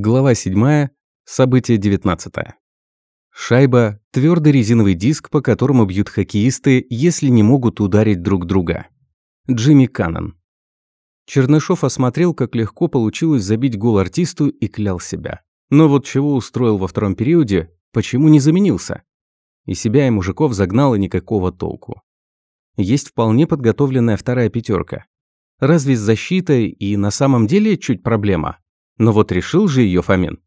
Глава 7. Событие 19. Шайба – твердый резиновый диск, по которому бьют хоккеисты, если не могут ударить друг друга. Джимми Каннон. Чернышов осмотрел, как легко получилось забить гол артисту и клял себя. Но вот чего устроил во втором периоде, почему не заменился? И себя, и мужиков загнало никакого толку. Есть вполне подготовленная вторая пятерка. Разве с защитой и на самом деле чуть проблема? Но вот решил же ее Фомин.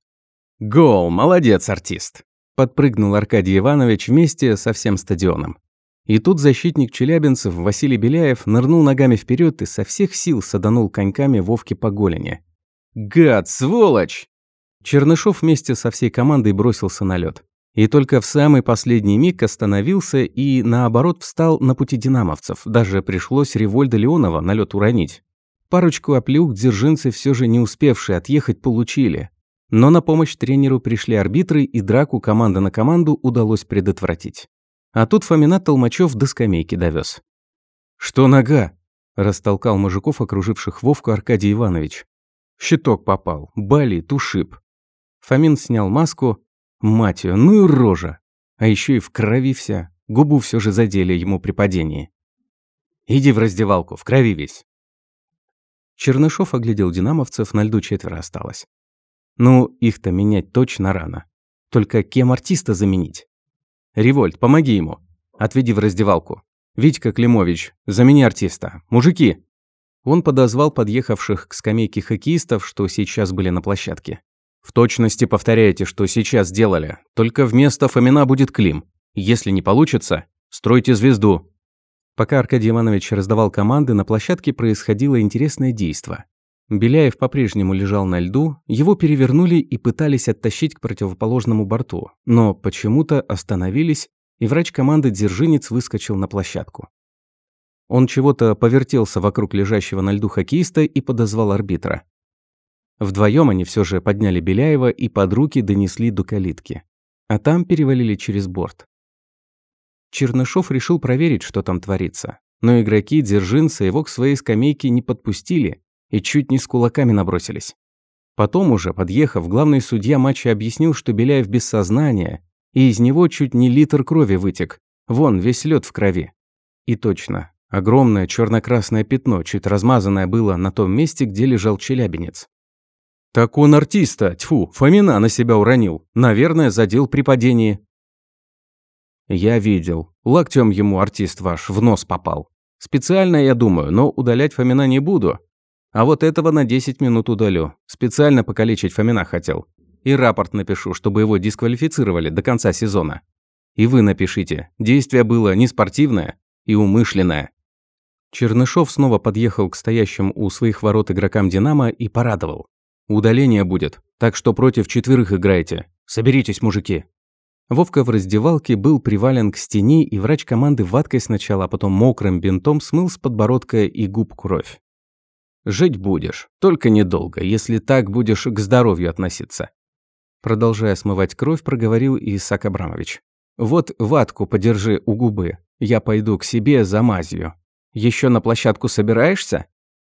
«Гол! Молодец, артист!» Подпрыгнул Аркадий Иванович вместе со всем стадионом. И тут защитник челябинцев Василий Беляев нырнул ногами вперед и со всех сил саданул коньками Вовке по голени. «Гад, сволочь!» Чернышов вместе со всей командой бросился на лед. И только в самый последний миг остановился и, наоборот, встал на пути динамовцев. Даже пришлось Револьда Леонова на лед уронить. Парочку оплюк дзержинцы все же не успевшие отъехать получили. Но на помощь тренеру пришли арбитры, и драку команда на команду удалось предотвратить. А тут Фомина Толмачев до скамейки довез. «Что нога?» – растолкал мужиков, окруживших Вовку Аркадий Иванович. щиток попал, болит, ушиб. Фомин снял маску. Мать ее, ну и рожа. А еще и в крови вся. Губу все же задели ему при падении. «Иди в раздевалку, в крови весь». Чернышов оглядел динамовцев, на льду четверо осталось. Ну, их-то менять точно рано. Только кем артиста заменить? Револьт, помоги ему. Отведи в раздевалку. Витька Климович, замени артиста. Мужики!» Он подозвал подъехавших к скамейке хоккеистов, что сейчас были на площадке. «В точности повторяйте, что сейчас сделали. Только вместо Фомина будет Клим. Если не получится, стройте звезду. Пока Аркадий Иванович раздавал команды, на площадке происходило интересное действо. Беляев по-прежнему лежал на льду, его перевернули и пытались оттащить к противоположному борту, но почему-то остановились, и врач команды Дзержинец выскочил на площадку. Он чего-то повертелся вокруг лежащего на льду хоккеиста и подозвал арбитра. Вдвоем они все же подняли Беляева и под руки донесли до калитки. А там перевалили через борт. Чернышов решил проверить, что там творится. Но игроки Дзержинца его к своей скамейке не подпустили и чуть не с кулаками набросились. Потом уже, подъехав, главный судья матча объяснил, что Беляев без сознания, и из него чуть не литр крови вытек. Вон, весь лед в крови. И точно, огромное черно-красное пятно, чуть размазанное было на том месте, где лежал челябинец. «Так он артиста, тьфу, Фомина на себя уронил. Наверное, задел при падении», «Я видел. Локтем ему артист ваш в нос попал. Специально, я думаю, но удалять Фомина не буду. А вот этого на 10 минут удалю. Специально покалечить Фомина хотел. И рапорт напишу, чтобы его дисквалифицировали до конца сезона. И вы напишите. Действие было не спортивное и умышленное». Чернышов снова подъехал к стоящим у своих ворот игрокам «Динамо» и порадовал. «Удаление будет, так что против четверых играете. Соберитесь, мужики». Вовка в раздевалке был привален к стене, и врач команды ваткой сначала, а потом мокрым бинтом смыл с подбородка и губ кровь. «Жить будешь, только недолго, если так будешь к здоровью относиться». Продолжая смывать кровь, проговорил Исаак Абрамович. «Вот ватку подержи у губы, я пойду к себе за мазью. Еще на площадку собираешься?»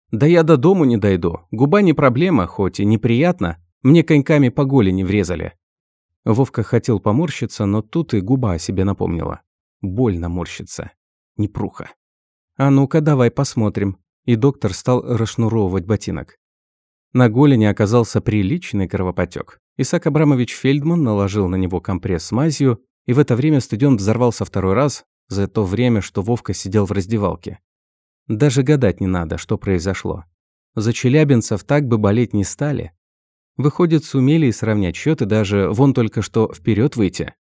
«Да я до дому не дойду. Губа не проблема, хоть и неприятно. Мне коньками по голени врезали. Вовка хотел поморщиться, но тут и губа о себе напомнила. Больно морщится. Непруха. «А ну-ка, давай посмотрим». И доктор стал расшнуровывать ботинок. На голени оказался приличный кровопотек. Исаак Абрамович Фельдман наложил на него компресс с мазью, и в это время стадион взорвался второй раз за то время, что Вовка сидел в раздевалке. Даже гадать не надо, что произошло. За челябинцев так бы болеть не стали, Выходит, сумели сравнять счет и даже вон только что вперед выйти.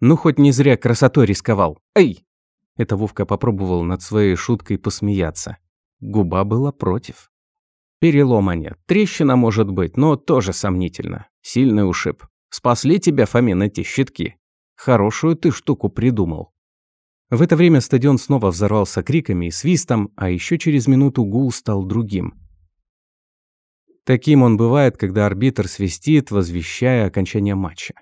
Ну, хоть не зря красотой рисковал. Эй! Это Вовка попробовал над своей шуткой посмеяться. Губа была против. Перелома нет. Трещина может быть, но тоже сомнительно. Сильный ушиб. Спасли тебя, Фомин, эти щитки. Хорошую ты штуку придумал. В это время стадион снова взорвался криками и свистом, а еще через минуту гул стал другим. Таким он бывает, когда арбитр свистит, возвещая окончание матча.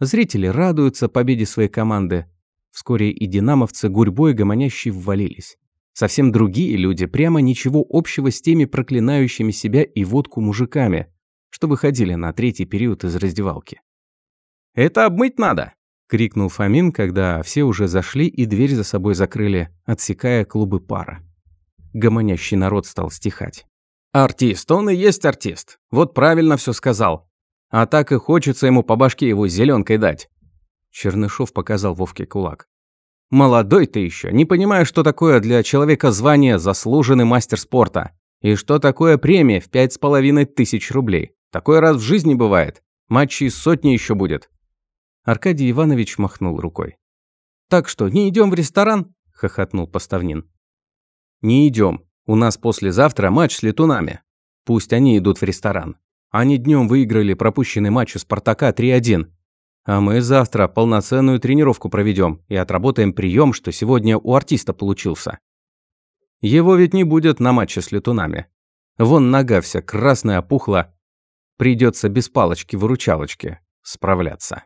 Зрители радуются победе своей команды. Вскоре и динамовцы гурьбой гомонящие ввалились. Совсем другие люди, прямо ничего общего с теми проклинающими себя и водку мужиками, что выходили на третий период из раздевалки. «Это обмыть надо!» — крикнул Фомин, когда все уже зашли и дверь за собой закрыли, отсекая клубы пара. Гомонящий народ стал стихать. «Артист, он и есть артист. Вот правильно все сказал. А так и хочется ему по башке его зеленкой дать». Чернышов показал Вовке кулак. «Молодой ты еще, не понимаешь, что такое для человека звание «заслуженный мастер спорта». И что такое премия в пять с половиной тысяч рублей. Такое раз в жизни бывает. Матчей сотни еще будет. Аркадий Иванович махнул рукой. «Так что, не идем в ресторан?» – хохотнул Поставнин. «Не идем. У нас послезавтра матч с летунами. Пусть они идут в ресторан. Они днем выиграли пропущенный матч у «Спартака» 3-1. А мы завтра полноценную тренировку проведем и отработаем прием, что сегодня у артиста получился. Его ведь не будет на матче с летунами. Вон нога вся красная опухла. Придется без палочки-выручалочки справляться.